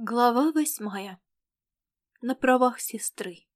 Глава восьмая. На правах сестры.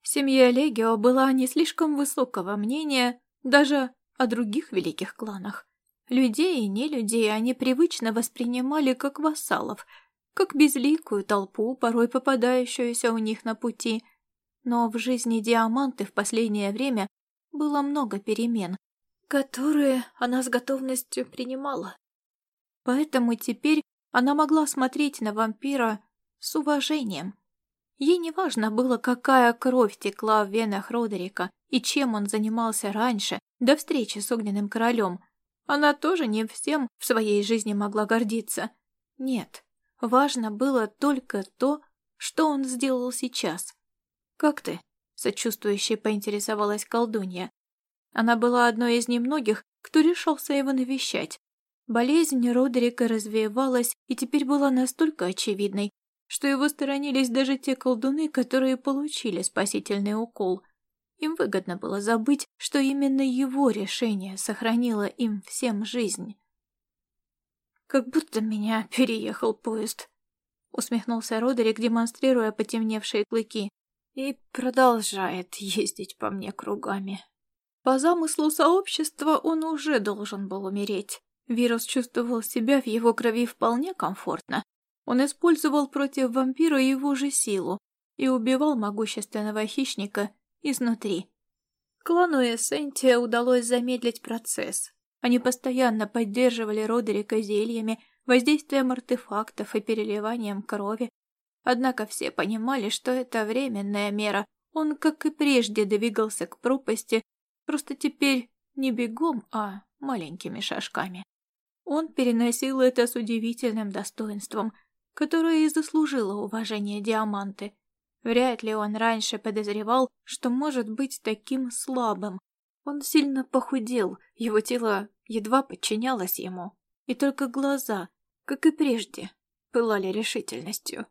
Семья Легио была не слишком высокого мнения даже о других великих кланах. Людей и не людей они привычно воспринимали как вассалов, как безликую толпу, порой попадающуюся у них на пути. Но в жизни Диаманты в последнее время было много перемен, которые она с готовностью принимала. Поэтому теперь она могла смотреть на вампира с уважением. Ей не важно было, какая кровь текла в венах Родерика и чем он занимался раньше, до встречи с Огненным Королем. Она тоже не всем в своей жизни могла гордиться. Нет, важно было только то, что он сделал сейчас. «Как ты?» — сочувствующе поинтересовалась колдунья. Она была одной из немногих, кто решился его навещать. Болезнь Родерика развивалась и теперь была настолько очевидной, что его сторонились даже те колдуны, которые получили спасительный укол. Им выгодно было забыть, что именно его решение сохранило им всем жизнь. «Как будто меня переехал поезд», — усмехнулся Родерик, демонстрируя потемневшие клыки, «и продолжает ездить по мне кругами». По замыслу сообщества он уже должен был умереть. Вирус чувствовал себя в его крови вполне комфортно. Он использовал против вампира его же силу и убивал могущественного хищника изнутри. Клану Эссентия удалось замедлить процесс. Они постоянно поддерживали Родерика зельями, воздействием артефактов и переливанием крови. Однако все понимали, что это временная мера. Он, как и прежде, двигался к пропасти, просто теперь не бегом, а маленькими шажками. Он переносил это с удивительным достоинством, которое и заслужило уважение Диаманты. Вряд ли он раньше подозревал, что может быть таким слабым. Он сильно похудел, его тело едва подчинялось ему, и только глаза, как и прежде, пылали решительностью.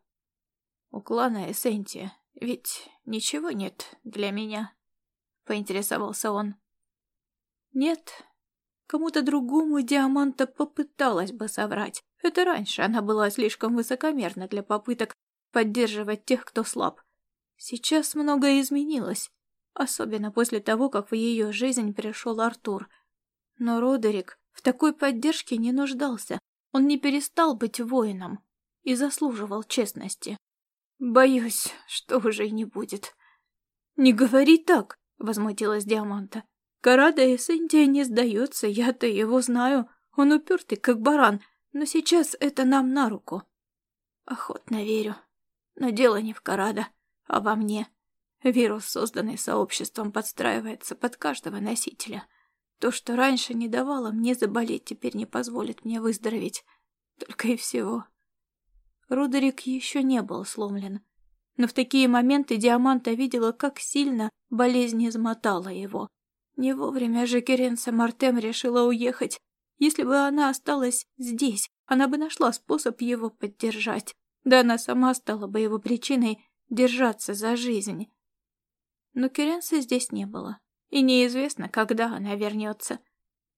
У клана Эссентия ведь ничего нет для меня, поинтересовался он. Нет, Кому-то другому Диаманта попыталась бы соврать. Это раньше она была слишком высокомерна для попыток поддерживать тех, кто слаб. Сейчас многое изменилось, особенно после того, как в ее жизнь пришел Артур. Но Родерик в такой поддержке не нуждался. Он не перестал быть воином и заслуживал честности. Боюсь, что уже и не будет. «Не говори так!» — возмутилась Диаманта. Карада Индии не сдается, я-то его знаю. Он упертый, как баран, но сейчас это нам на руку. Охотно верю. Но дело не в Карада, а во мне. Вирус, созданный сообществом, подстраивается под каждого носителя. То, что раньше не давало мне заболеть, теперь не позволит мне выздороветь. Только и всего. Рудерик еще не был сломлен. Но в такие моменты Диаманта видела, как сильно болезнь измотала его. Не вовремя же Керенса Мартем решила уехать. Если бы она осталась здесь, она бы нашла способ его поддержать. Да она сама стала бы его причиной держаться за жизнь. Но Керенса здесь не было, и неизвестно, когда она вернется.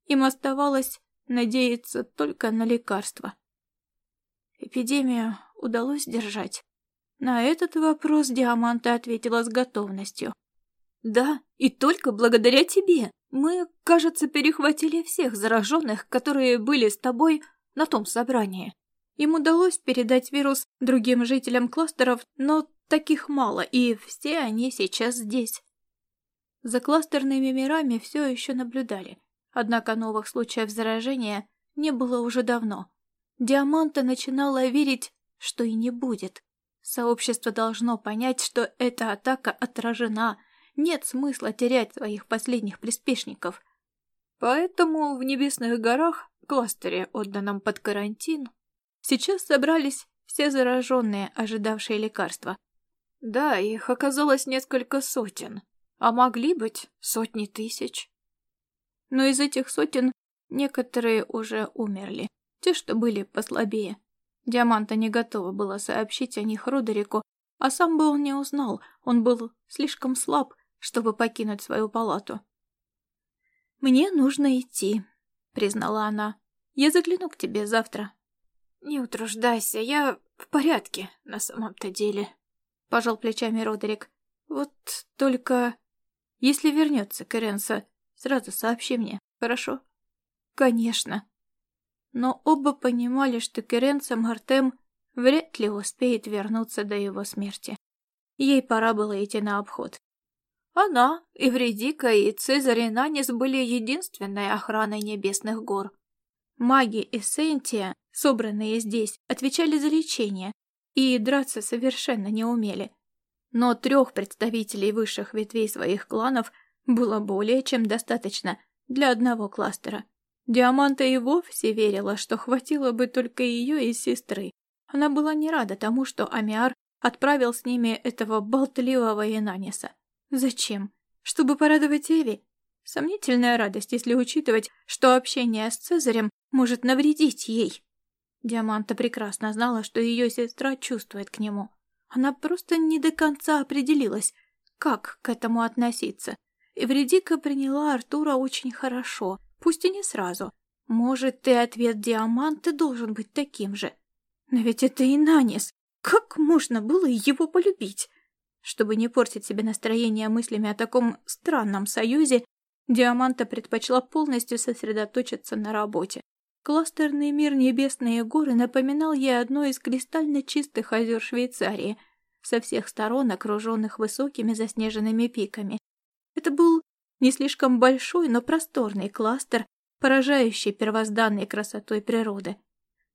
Им оставалось надеяться только на лекарства. Эпидемию удалось держать. На этот вопрос Диаманта ответила с готовностью. Да, и только благодаря тебе. Мы, кажется, перехватили всех зараженных, которые были с тобой на том собрании. Им удалось передать вирус другим жителям кластеров, но таких мало, и все они сейчас здесь. За кластерными мирами все еще наблюдали, однако новых случаев заражения не было уже давно. Диаманта начинала верить, что и не будет. Сообщество должно понять, что эта атака отражена – нет смысла терять своих последних приспешников. Поэтому в Небесных горах, кластере, отданном под карантин, сейчас собрались все зараженные, ожидавшие лекарства. Да, их оказалось несколько сотен, а могли быть сотни тысяч. Но из этих сотен некоторые уже умерли, те, что были послабее. Диаманта не готова была сообщить о них Родерику, а сам бы он не узнал, он был слишком слаб чтобы покинуть свою палату. «Мне нужно идти», — признала она. «Я загляну к тебе завтра». не утруждайся, я в порядке на самом-то деле», — пожал плечами Родерик. «Вот только... Если вернется Керенса, сразу сообщи мне, хорошо?» «Конечно». Но оба понимали, что Керенса Мартем вряд ли успеет вернуться до его смерти. Ей пора было идти на обход. Она, Эвредика и Цезарь и Нанис были единственной охраной небесных гор. Маги Эссентия, собранные здесь, отвечали за лечение и драться совершенно не умели. Но трех представителей высших ветвей своих кланов было более чем достаточно для одного кластера. Диаманта и вовсе верила, что хватило бы только ее и сестры. Она была не рада тому, что Амиар отправил с ними этого болтливого Инаниса. Зачем? Чтобы порадовать Эви? Сомнительная радость, если учитывать, что общение с Цезарем может навредить ей. Диаманта прекрасно знала, что ее сестра чувствует к нему. Она просто не до конца определилась, как к этому относиться. Эвредика приняла Артура очень хорошо, пусть и не сразу. Может, и ответ Диаманты должен быть таким же. Но ведь это и Нанис. Как можно было его полюбить? Чтобы не портить себе настроение мыслями о таком странном союзе, Диаманта предпочла полностью сосредоточиться на работе. Кластерный мир Небесные горы напоминал ей одно из кристально чистых озер Швейцарии, со всех сторон окруженных высокими заснеженными пиками. Это был не слишком большой, но просторный кластер, поражающий первозданной красотой природы.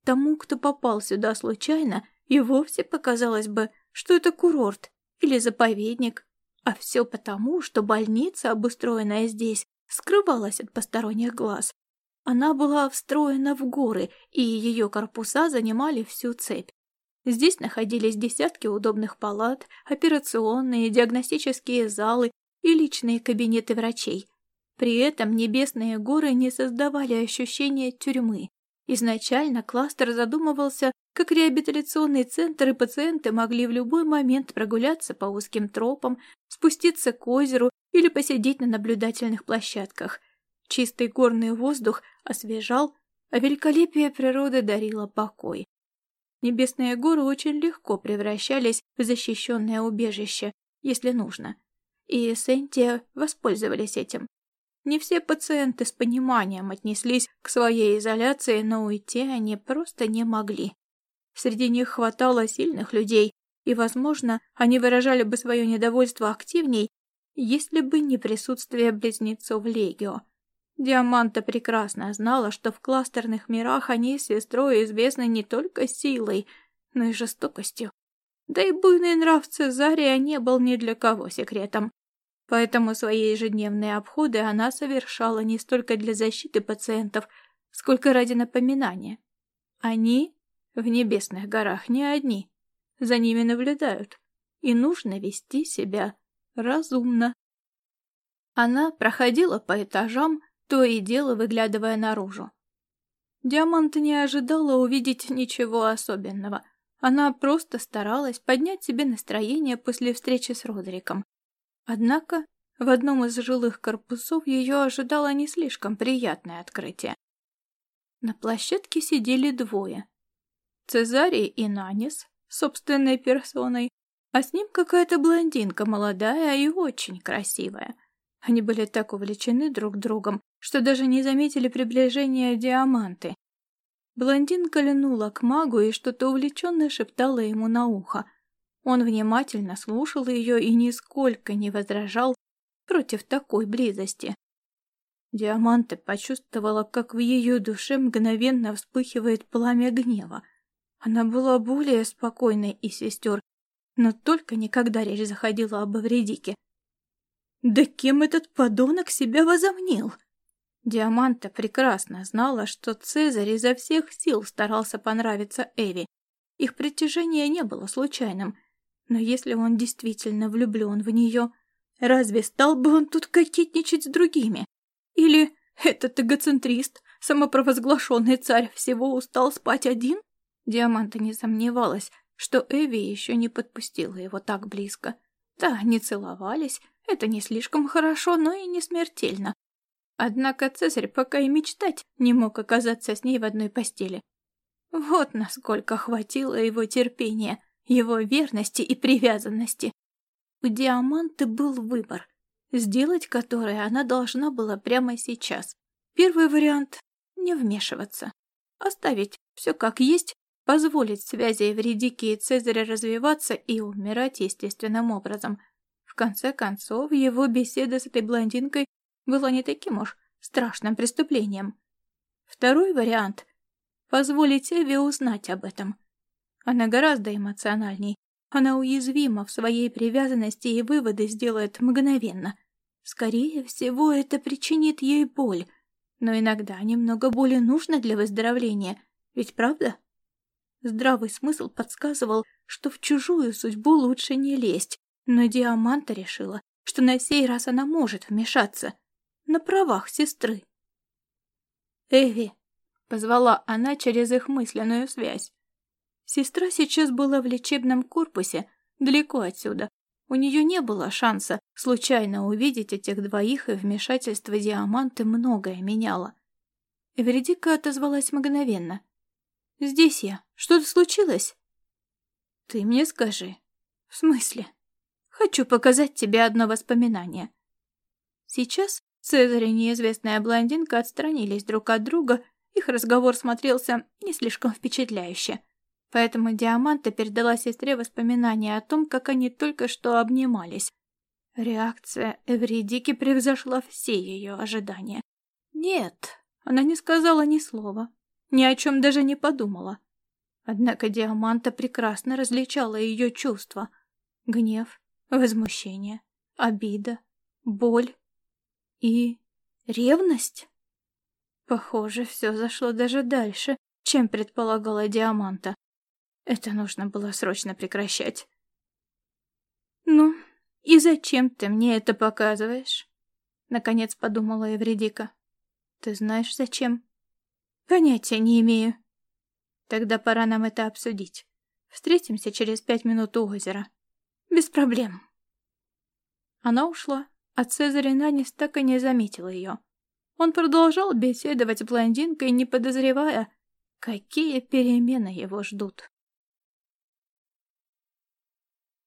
Тому, кто попал сюда случайно, и вовсе показалось бы, что это курорт или заповедник. А все потому, что больница, обустроенная здесь, скрывалась от посторонних глаз. Она была встроена в горы, и ее корпуса занимали всю цепь. Здесь находились десятки удобных палат, операционные, диагностические залы и личные кабинеты врачей. При этом небесные горы не создавали ощущения тюрьмы. Изначально кластер задумывался как реабилитационный центр, и пациенты могли в любой момент прогуляться по узким тропам, спуститься к озеру или посидеть на наблюдательных площадках. Чистый горный воздух освежал, а великолепие природы дарило покой. Небесные горы очень легко превращались в защищенное убежище, если нужно. И Сентия воспользовались этим. Не все пациенты с пониманием отнеслись к своей изоляции, но уйти они просто не могли. Среди них хватало сильных людей, и, возможно, они выражали бы свое недовольство активней, если бы не присутствие близнецов Легио. Диаманта прекрасно знала, что в кластерных мирах они с сестрой известны не только силой, но и жестокостью. Да и буйный нрав Цезария не был ни для кого секретом. Поэтому свои ежедневные обходы она совершала не столько для защиты пациентов, сколько ради напоминания. Они в небесных горах не одни. За ними наблюдают. И нужно вести себя разумно. Она проходила по этажам, то и дело выглядывая наружу. Диамант не ожидала увидеть ничего особенного. Она просто старалась поднять себе настроение после встречи с Родриком. Однако в одном из жилых корпусов ее ожидало не слишком приятное открытие. На площадке сидели двое. Цезарий и Нанис, собственной персоной, а с ним какая-то блондинка, молодая и очень красивая. Они были так увлечены друг другом, что даже не заметили приближения диаманты. Блондинка льнула к магу и что-то увлеченно шептала ему на ухо — он внимательно слушал ее и нисколько не возражал против такой близости. Диаманта почувствовала, как в ее душе мгновенно вспыхивает пламя гнева. Она была более спокойной из сестер, но только никогда речь заходила об Эвредике. Да кем этот подонок себя возомнил? Диаманта прекрасно знала, что Цезарь изо всех сил старался понравиться Эви. Их притяжение не было случайным — но если он действительно влюблен в нее, разве стал бы он тут кокетничать с другими? Или этот эгоцентрист, самопровозглашенный царь, всего устал спать один? Диаманта не сомневалась, что Эви еще не подпустила его так близко. Да, не целовались, это не слишком хорошо, но и не смертельно. Однако Цезарь пока и мечтать не мог оказаться с ней в одной постели. Вот насколько хватило его терпения, его верности и привязанности. У Диаманты был выбор, сделать который она должна была прямо сейчас. Первый вариант — не вмешиваться. Оставить все как есть, позволить связи Эвредики и Цезаря развиваться и умирать естественным образом. В конце концов, его беседа с этой блондинкой была не таким уж страшным преступлением. Второй вариант — позволить Эве узнать об этом. Она гораздо эмоциональней. Она уязвима в своей привязанности и выводы сделает мгновенно. Скорее всего, это причинит ей боль. Но иногда немного боли нужно для выздоровления. Ведь правда? Здравый смысл подсказывал, что в чужую судьбу лучше не лезть. Но Диаманта решила, что на сей раз она может вмешаться. На правах сестры. «Эви!» — позвала она через их мысленную связь. Сестра сейчас была в лечебном корпусе, далеко отсюда. У нее не было шанса случайно увидеть этих двоих, и вмешательство Диаманты многое меняло. Эверидика отозвалась мгновенно. «Здесь я. Что-то случилось?» «Ты мне скажи». «В смысле?» «Хочу показать тебе одно воспоминание». Сейчас Цезарь и неизвестная блондинка отстранились друг от друга, их разговор смотрелся не слишком впечатляюще. Поэтому Диаманта передала сестре воспоминания о том, как они только что обнимались. Реакция Эвридики превзошла все ее ожидания. Нет, она не сказала ни слова, ни о чем даже не подумала. Однако Диаманта прекрасно различала ее чувства. Гнев, возмущение, обида, боль и ревность? Похоже, все зашло даже дальше, чем предполагала Диаманта. Это нужно было срочно прекращать. «Ну, и зачем ты мне это показываешь?» Наконец подумала Евредика. «Ты знаешь, зачем?» «Понятия не имею». «Тогда пора нам это обсудить. Встретимся через пять минут у озера. Без проблем». Она ушла, а Цезарь Нанис так и не заметил ее. Он продолжал беседовать с блондинкой, не подозревая, какие перемены его ждут.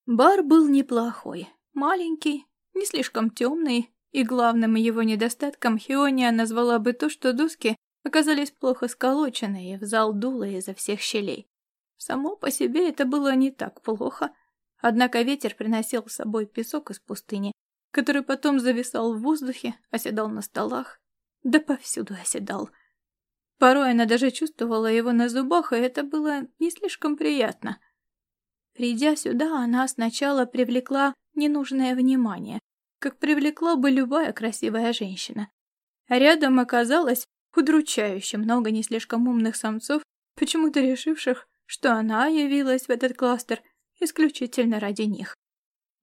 Бар был неплохой, маленький, не слишком темный, и главным его недостатком Хиония назвала бы то, что доски оказались плохо сколочены и в зал дуло изо всех щелей. Само по себе это было не так плохо, однако ветер приносил с собой песок из пустыни, который потом зависал в воздухе, оседал на столах, да повсюду оседал. Порой она даже чувствовала его на зубах, и это было не слишком приятно. Придя сюда, она сначала привлекла ненужное внимание, как привлекла бы любая красивая женщина. А рядом оказалось удручающе много не слишком умных самцов, почему-то решивших, что она явилась в этот кластер исключительно ради них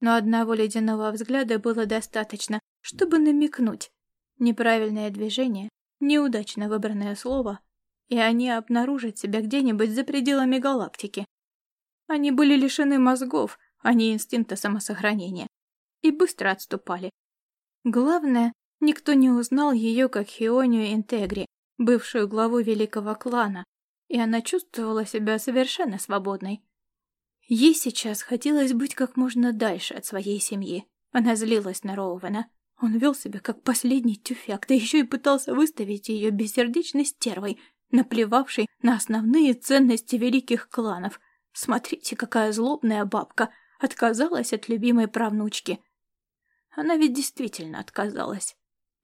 но одного ледяного взгляда было достаточно, чтобы намекнуть. Неправильное движение, неудачно выбранное слово, и они обнаружат себя где-нибудь за пределами галактики. Они были лишены мозгов, а не инстинкта самосохранения, и быстро отступали. Главное, никто не узнал ее как Хионию Интегри, бывшую главу великого клана, и она чувствовала себя совершенно свободной. Ей сейчас хотелось быть как можно дальше от своей семьи. Она злилась на Роувена. Он вел себя как последний тюфяк, да еще и пытался выставить ее бессердечной стервой, наплевавшей на основные ценности великих кланов. Смотрите, какая злобная бабка отказалась от любимой правнучки. Она ведь действительно отказалась,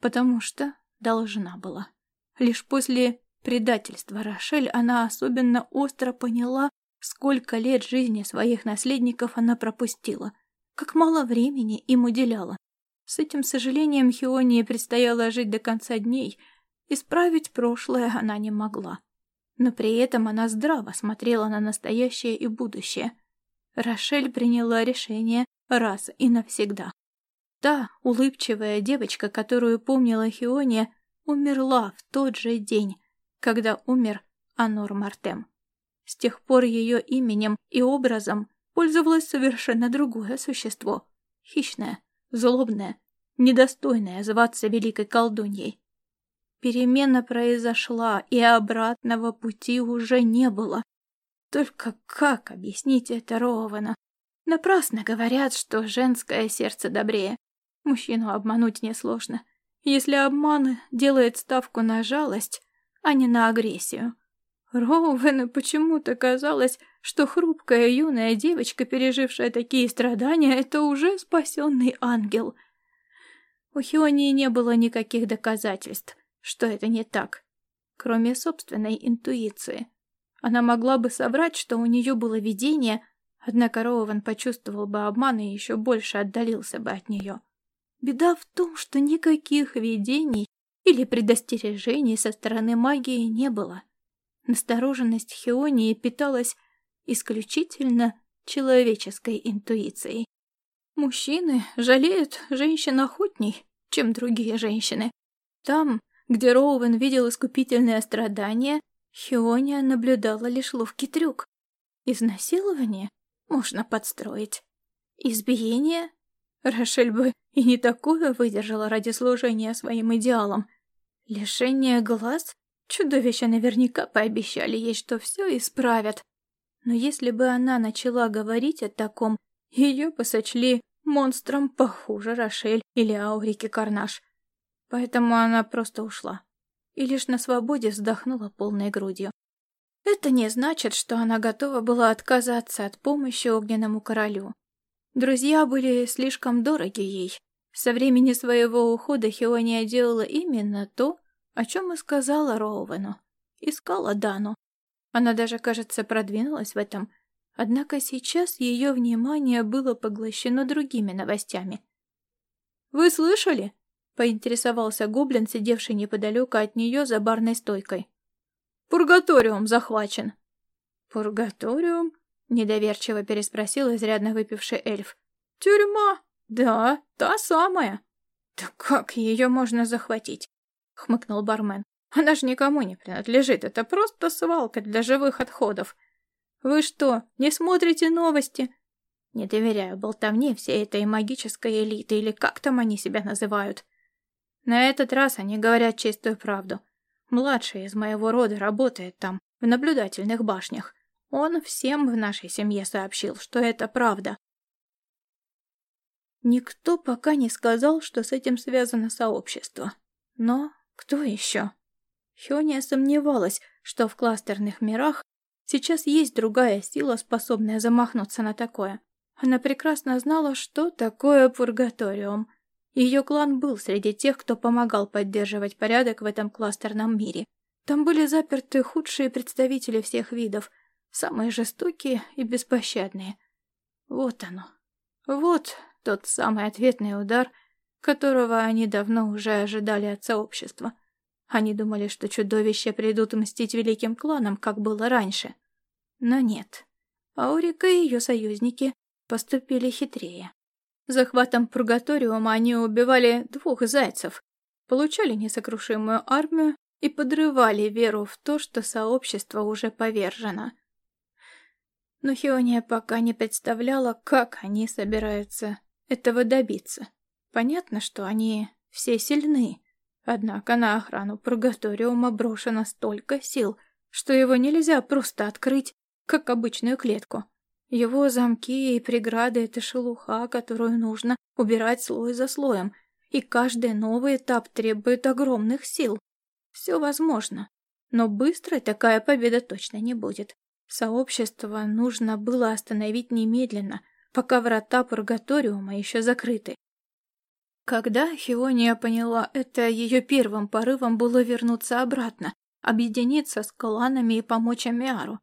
потому что должна была. Лишь после предательства Рошель она особенно остро поняла, Сколько лет жизни своих наследников она пропустила, как мало времени им уделяла. С этим сожалением Хионии предстояло жить до конца дней, исправить прошлое она не могла. Но при этом она здраво смотрела на настоящее и будущее. Рошель приняла решение раз и навсегда. Та улыбчивая девочка, которую помнила Хиония, умерла в тот же день, когда умер Анор Мартем. С тех пор ее именем и образом пользовалось совершенно другое существо. Хищное, злобное, недостойное зваться великой колдуньей. Перемена произошла, и обратного пути уже не было. Только как объяснить это Роуэну? Напрасно говорят, что женское сердце добрее. Мужчину обмануть несложно. Если обман делает ставку на жалость, а не на агрессию. Роуэну почему-то казалось, что хрупкая юная девочка, пережившая такие страдания, это уже спасенный ангел. У Хионии не было никаких доказательств, что это не так, кроме собственной интуиции. Она могла бы соврать, что у нее было видение, однако Роуэн почувствовал бы обман и еще больше отдалился бы от нее. Беда в том, что никаких видений или предостережений со стороны магии не было. Настороженность Хионии питалась исключительно человеческой интуицией. Мужчины жалеют женщин охотней, чем другие женщины. Там, где Роуэн видел искупительное страдание, Хиония наблюдала лишь ловкий трюк. Изнасилование можно подстроить. Избиение? Рошель бы и не такое выдержала ради служения своим идеалам. Лишение глаз? Чудовища наверняка пообещали ей, что все исправят. Но если бы она начала говорить о таком, ее бы сочли монстром похуже Рошель или Аурики Карнаш. Поэтому она просто ушла. И лишь на свободе вздохнула полной грудью. Это не значит, что она готова была отказаться от помощи огненному королю. Друзья были слишком дороги ей. Со времени своего ухода Хиония делала именно то, о чем и сказала Роуэну. Искала Дану. Она даже, кажется, продвинулась в этом. Однако сейчас ее внимание было поглощено другими новостями. «Вы слышали?» — поинтересовался гоблин, сидевший неподалеку от нее за барной стойкой. «Пургаториум захвачен». «Пургаториум?» — недоверчиво переспросил изрядно выпивший эльф. «Тюрьма? Да, та самая». «Да как ее можно захватить?» — хмыкнул бармен. «Она же никому не принадлежит, это просто свалка для живых отходов. Вы что, не смотрите новости?» Не доверяю болтовне всей этой магической элиты, или как там они себя называют. На этот раз они говорят чистую правду. Младший из моего рода работает там, в наблюдательных башнях. Он всем в нашей семье сообщил, что это правда. Никто пока не сказал, что с этим связано сообщество. Но кто еще? Хёния сомневалась, что в кластерных мирах сейчас есть другая сила, способная замахнуться на такое. Она прекрасно знала, что такое пургаториум. Ее клан был среди тех, кто помогал поддерживать порядок в этом кластерном мире. Там были заперты худшие представители всех видов, самые жестокие и беспощадные. Вот оно. Вот тот самый ответный удар — которого они давно уже ожидали от сообщества. Они думали, что чудовища придут мстить великим кланам, как было раньше. Но нет. Аурика и ее союзники поступили хитрее. Захватом Пургаториума они убивали двух зайцев, получали несокрушимую армию и подрывали веру в то, что сообщество уже повержено. Но Хиония пока не представляла, как они собираются этого добиться. Понятно, что они все сильны, однако на охрану Пургаториума брошено столько сил, что его нельзя просто открыть, как обычную клетку. Его замки и преграды — это шелуха, которую нужно убирать слой за слоем, и каждый новый этап требует огромных сил. Все возможно, но быстро такая победа точно не будет. Сообщество нужно было остановить немедленно, пока врата Пургаториума еще закрыты. Когда Хиония поняла это, ее первым порывом было вернуться обратно, объединиться с кланами и помочь Амиару.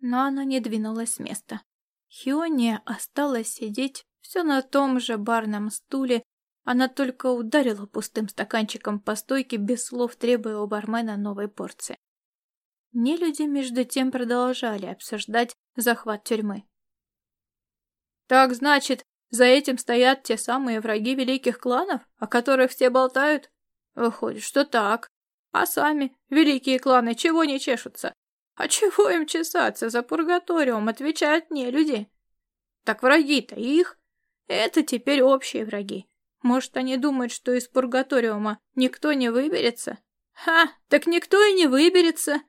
Но она не двинулась с места. Хиония осталась сидеть все на том же барном стуле, она только ударила пустым стаканчиком по стойке, без слов требуя у бармена новой порции. Нелюди между тем продолжали обсуждать захват тюрьмы. «Так, значит, за этим стоят те самые враги великих кланов, о которых все болтают? Выходит, что так. А сами, великие кланы, чего не чешутся? А чего им чесаться за пургаториум, отвечают не люди? Так враги-то их. Это теперь общие враги. Может, они думают, что из пургаториума никто не выберется? Ха, так никто и не выберется.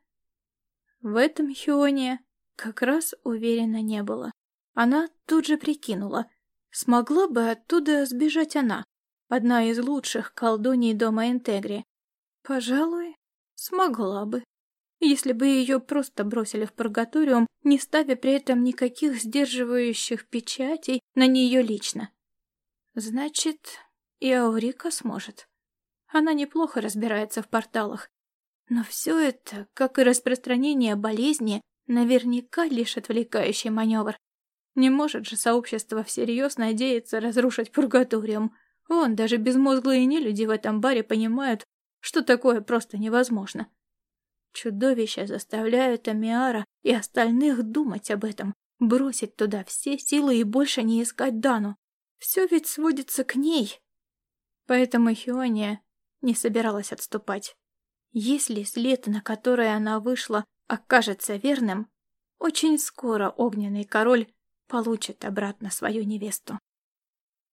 В этом Хионе как раз уверена не было. Она тут же прикинула, смогла бы оттуда сбежать она, одна из лучших колдуней дома Интегри. Пожалуй, смогла бы, если бы ее просто бросили в пургаториум, не ставя при этом никаких сдерживающих печатей на нее лично. Значит, и Аурика сможет. Она неплохо разбирается в порталах. Но все это, как и распространение болезни, наверняка лишь отвлекающий маневр. Не может же сообщество всерьез надеяться разрушить пургаториум. Вон, даже безмозглые нелюди в этом баре понимают, что такое просто невозможно. Чудовища заставляют Амиара и остальных думать об этом, бросить туда все силы и больше не искать Дану. Все ведь сводится к ней. Поэтому Хиония не собиралась отступать. Если след, на который она вышла, окажется верным, очень скоро огненный король получит обратно свою невесту.